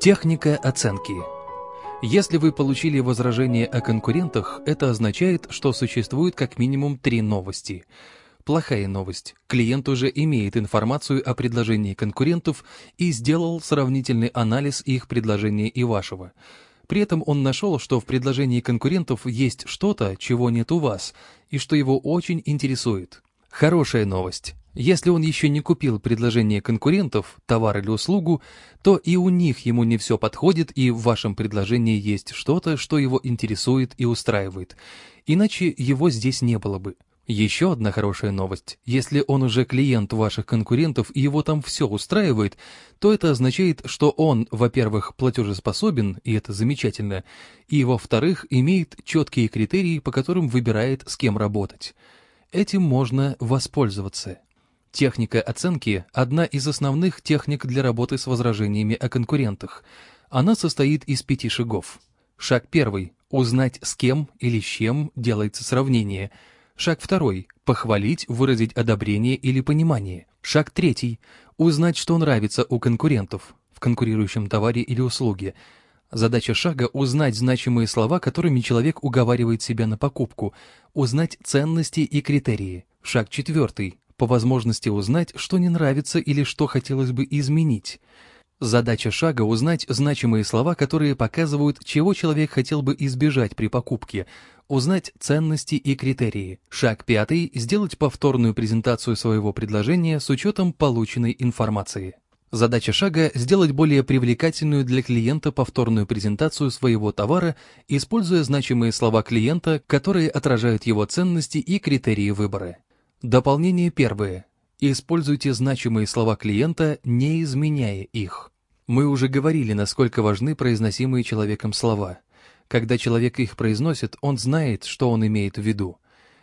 Техника оценки. Если вы получили возражение о конкурентах, это означает, что существует как минимум три новости. Плохая новость. Клиент уже имеет информацию о предложении конкурентов и сделал сравнительный анализ их предложения и вашего. При этом он нашел, что в предложении конкурентов есть что-то, чего нет у вас, и что его очень интересует. Хорошая новость. Если он еще не купил предложение конкурентов, товар или услугу, то и у них ему не все подходит, и в вашем предложении есть что-то, что его интересует и устраивает. Иначе его здесь не было бы. Еще одна хорошая новость. Если он уже клиент ваших конкурентов и его там все устраивает, то это означает, что он, во-первых, платежеспособен, и это замечательно, и, во-вторых, имеет четкие критерии, по которым выбирает, с кем работать. Этим можно воспользоваться. Техника оценки – одна из основных техник для работы с возражениями о конкурентах. Она состоит из пяти шагов. Шаг первый – узнать, с кем или с чем делается сравнение. Шаг второй – похвалить, выразить одобрение или понимание. Шаг третий – узнать, что нравится у конкурентов в конкурирующем товаре или услуге. Задача шага – узнать значимые слова, которыми человек уговаривает себя на покупку, узнать ценности и критерии. Шаг четвертый по возможности узнать, что не нравится или что хотелось бы изменить. Задача шага – узнать значимые слова, которые показывают, чего человек хотел бы избежать при покупке, узнать ценности и критерии. Шаг пятый – сделать повторную презентацию своего предложения с учетом полученной информации. Задача шага – сделать более привлекательную для клиента повторную презентацию своего товара, используя значимые слова клиента, которые отражают его ценности и критерии выбора. Дополнение первое. Используйте значимые слова клиента, не изменяя их. Мы уже говорили, насколько важны произносимые человеком слова. Когда человек их произносит, он знает, что он имеет в виду.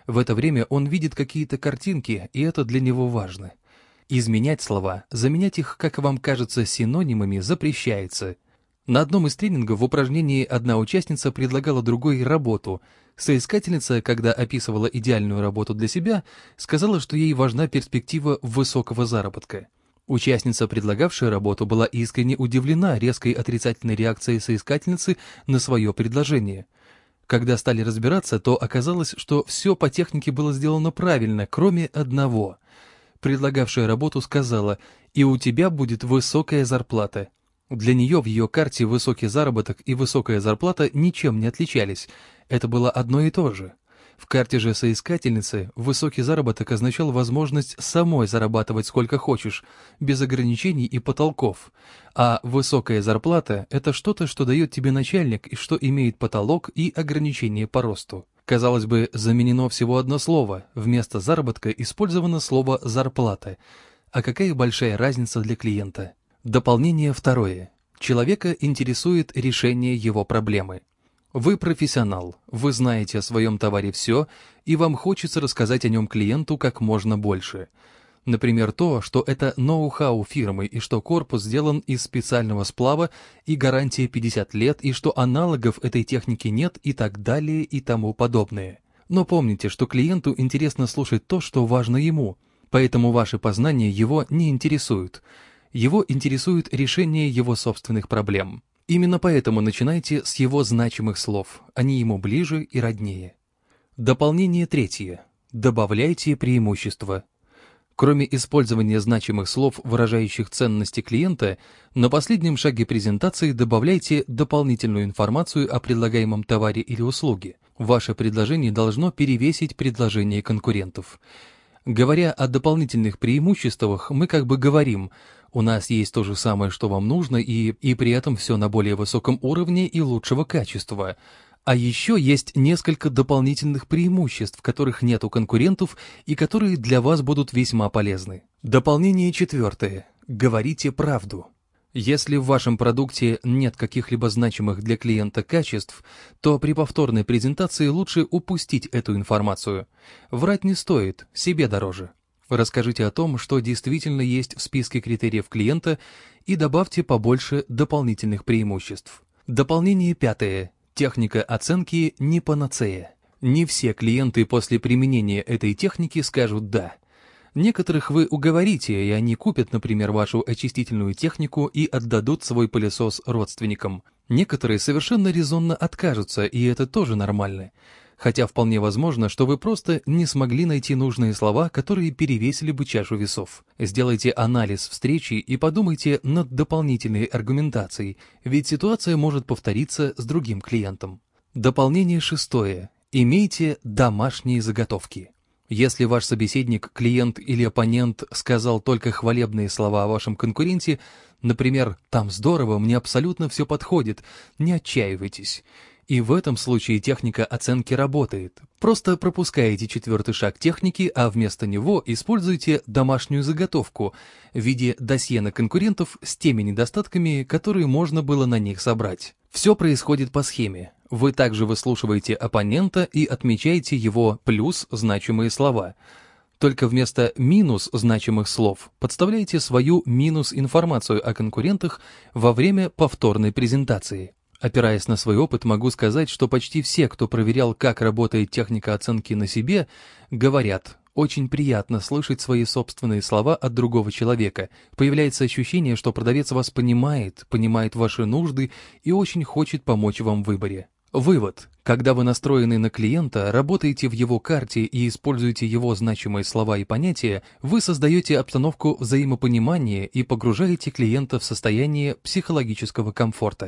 В это время он видит какие-то картинки, и это для него важно. Изменять слова, заменять их, как вам кажется, синонимами запрещается – на одном из тренингов в упражнении одна участница предлагала другой работу. Соискательница, когда описывала идеальную работу для себя, сказала, что ей важна перспектива высокого заработка. Участница, предлагавшая работу, была искренне удивлена резкой отрицательной реакцией соискательницы на свое предложение. Когда стали разбираться, то оказалось, что все по технике было сделано правильно, кроме одного. Предлагавшая работу сказала «И у тебя будет высокая зарплата». Для нее в ее карте высокий заработок и высокая зарплата ничем не отличались, это было одно и то же. В карте же соискательницы высокий заработок означал возможность самой зарабатывать сколько хочешь, без ограничений и потолков, а высокая зарплата – это что-то, что дает тебе начальник и что имеет потолок и ограничения по росту. Казалось бы, заменено всего одно слово, вместо заработка использовано слово «зарплата». А какая большая разница для клиента? Дополнение второе. Человека интересует решение его проблемы. Вы профессионал, вы знаете о своем товаре все, и вам хочется рассказать о нем клиенту как можно больше. Например, то, что это ноу-хау фирмы и что корпус сделан из специального сплава и гарантия 50 лет, и что аналогов этой техники нет и так далее и тому подобное. Но помните, что клиенту интересно слушать то, что важно ему, поэтому ваши познания его не интересуют – его интересует решение его собственных проблем. Именно поэтому начинайте с его значимых слов, они ему ближе и роднее. Дополнение третье. Добавляйте преимущества. Кроме использования значимых слов, выражающих ценности клиента, на последнем шаге презентации добавляйте дополнительную информацию о предлагаемом товаре или услуге. Ваше предложение должно перевесить предложение конкурентов. Говоря о дополнительных преимуществах, мы как бы говорим – у нас есть то же самое, что вам нужно, и, и при этом все на более высоком уровне и лучшего качества. А еще есть несколько дополнительных преимуществ, которых нет у конкурентов и которые для вас будут весьма полезны. Дополнение четвертое. Говорите правду. Если в вашем продукте нет каких-либо значимых для клиента качеств, то при повторной презентации лучше упустить эту информацию. Врать не стоит, себе дороже. Расскажите о том, что действительно есть в списке критериев клиента и добавьте побольше дополнительных преимуществ. Дополнение пятое. Техника оценки не панацея. Не все клиенты после применения этой техники скажут «да». Некоторых вы уговорите, и они купят, например, вашу очистительную технику и отдадут свой пылесос родственникам. Некоторые совершенно резонно откажутся, и это тоже нормально. Хотя вполне возможно, что вы просто не смогли найти нужные слова, которые перевесили бы чашу весов. Сделайте анализ встречи и подумайте над дополнительной аргументацией, ведь ситуация может повториться с другим клиентом. Дополнение шестое. Имейте домашние заготовки. Если ваш собеседник, клиент или оппонент сказал только хвалебные слова о вашем конкуренте, например, «там здорово, мне абсолютно все подходит», не отчаивайтесь. И в этом случае техника оценки работает. Просто пропускаете четвертый шаг техники, а вместо него используйте домашнюю заготовку в виде досье на конкурентов с теми недостатками, которые можно было на них собрать. Все происходит по схеме. Вы также выслушиваете оппонента и отмечаете его плюс значимые слова. Только вместо минус значимых слов подставляете свою минус информацию о конкурентах во время повторной презентации. Опираясь на свой опыт, могу сказать, что почти все, кто проверял, как работает техника оценки на себе, говорят, очень приятно слышать свои собственные слова от другого человека. Появляется ощущение, что продавец вас понимает, понимает ваши нужды и очень хочет помочь вам в выборе. Вывод. Когда вы настроены на клиента, работаете в его карте и используете его значимые слова и понятия, вы создаете обстановку взаимопонимания и погружаете клиента в состояние психологического комфорта.